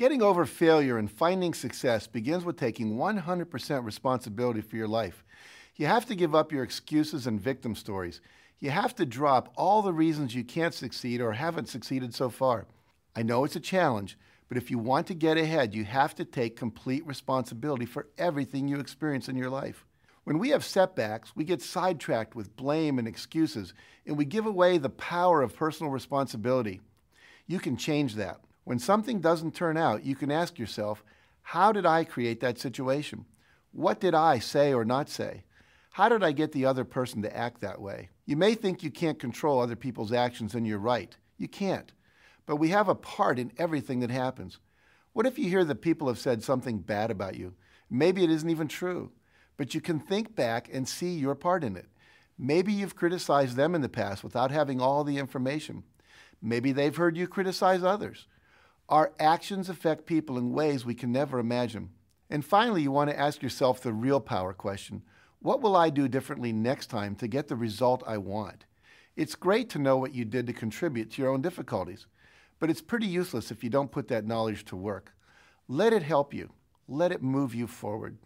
Getting over failure and finding success begins with taking 100% responsibility for your life. You have to give up your excuses and victim stories. You have to drop all the reasons you can't succeed or haven't succeeded so far. I know it's a challenge, but if you want to get ahead, you have to take complete responsibility for everything you experience in your life. When we have setbacks, we get sidetracked with blame and excuses, and we give away the power of personal responsibility. You can change that. When something doesn't turn out, you can ask yourself, how did I create that situation? What did I say or not say? How did I get the other person to act that way? You may think you can't control other people's actions and you're right. You can't. But we have a part in everything that happens. What if you hear that people have said something bad about you? Maybe it isn't even true, but you can think back and see your part in it. Maybe you've criticized them in the past without having all the information. Maybe they've heard you criticize others. Our actions affect people in ways we can never imagine. And finally, you want to ask yourself the real power question What will I do differently next time to get the result I want? It's great to know what you did to contribute to your own difficulties, but it's pretty useless if you don't put that knowledge to work. Let it help you, let it move you forward.